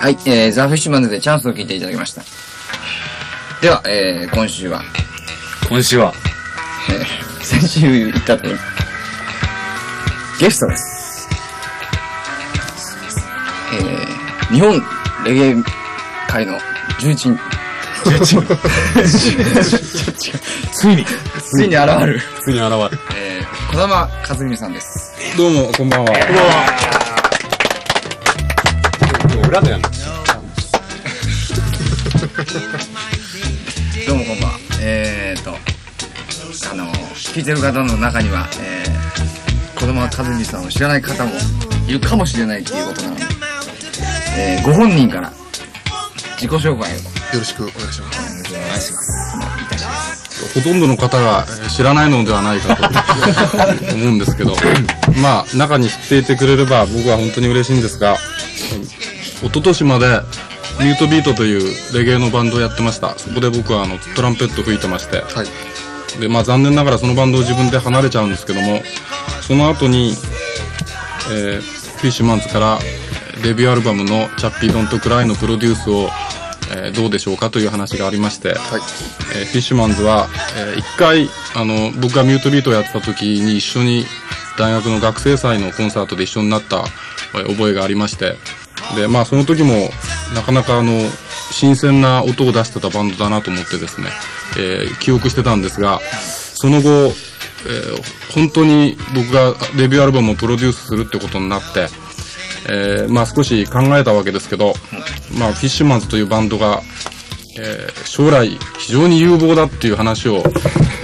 はい、えー、ザ・フィッシュマンズでチャンスを聞いていただきました。では、えー、今週は、今週は、えー、先週言ったとゲストです。えー、日本レゲエ界の重鎮。重鎮ついに、ついに現る、ついに現る。えー、小玉和美さんです。どうも、こんばんは。裏でやんの？どうもこんばんは。えーと、あの、聞いてる方の中には、えー、子供和美さんを知らない方もいるかもしれないということなので、えー、ご本人から自己紹介をよろしくお願いします。お願いします。いいたします。ほとんどの方がえー知らないのではないかと思うんですけど、まあ、中に知っていてくれれば僕は本当に嬉しいんですが、一昨年までミュートビートというレゲエのバンドをやってました。そこで僕はあのトランペット吹いてまして、はい。で、まあ残念ながらそのバンドを自分で離れちゃうんですけども、その後に、えーフィッシュマンズからデビューアルバムの Chappie, Don't Cry のプロデュースを、えーどうでしょうかという話がありまして、はい。えーフィッシュマンズは、えー一回、あの、僕がミュートビートをやってた時に一緒に大学の学生祭のコンサートで一緒になった、えー覚えがありまして、で、まあその時もなかなかあの、新鮮な音を出してたバンドだなと思ってですね、えー記憶してたんですが、その後、えー本当に僕がデビューアルバムをプロデュースするってことになって、えーまあ少し考えたわけですけど、まあフィッシュマンズというバンドが、えー将来非常に有望だっていう話を、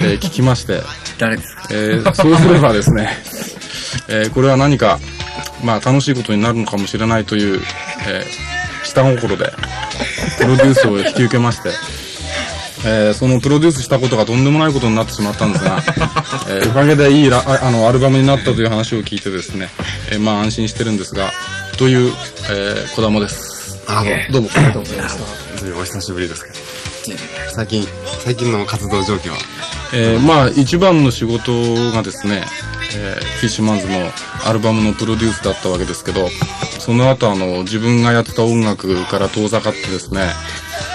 えー聞きまして、誰ですか？えーそうすればですね、えーこれは何か、まあ楽しいことになるのかもしれないという、えー下心で、プロデュースを引き受けまして、えーそのプロデュースしたことがとんでもないことになってしまったんですが、えーおかげでいいラああのアルバムになったという話を聞いてですね、えーまあ安心してるんですが、という、えー、小玉です。あの、どうも、ありがとうございました。お久しぶりですけど。最近、最近の活動状況は、えーまあ一番の仕事がですね、えーフィッシュマンズのアルバムのプロデュースだったわけですけど、その後あの自分がやってた音楽から遠ざかってですね、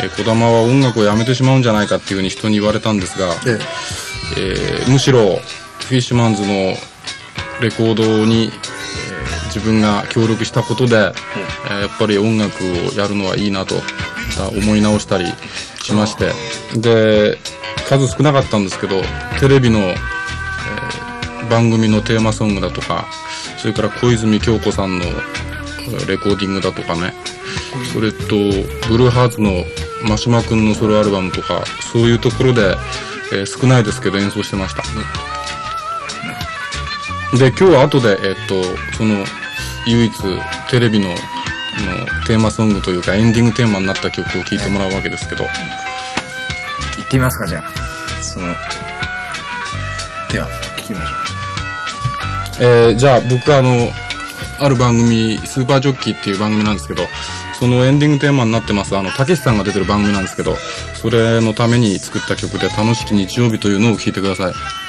えー、小玉は音楽をやめてしまうんじゃないかっていうふうに人に言われたんですが、ええ。ーむしろフィッシュマンズのレコードに、えー自分が協力したことで、えーやっぱり音楽をやるのはいいなとまた思い直したりしましてで数少なかったんですけどテレビの、えー番組のテーマソングだとかそれから小泉京子さんのレコーディングだとかねそれとブルーハーツの真島君のソロアルバムとかそういうところで、えー少ないですけど演奏してました。で、今日は後で、えっと、その、唯一テレビ、のテーマソングというかエンディングテーマになった曲を聴いてもらうわけですけど、行ってみますか、じゃあ。その、では、聞きましょえーじゃあ僕はあの、ある番組、スーパージョッキーっていう番組なんですけど、そのエンディングテーマになってます、あの、たけしさんが出てる番組なんですけど、それのために作った曲で楽しき日曜日というのを聴いてください。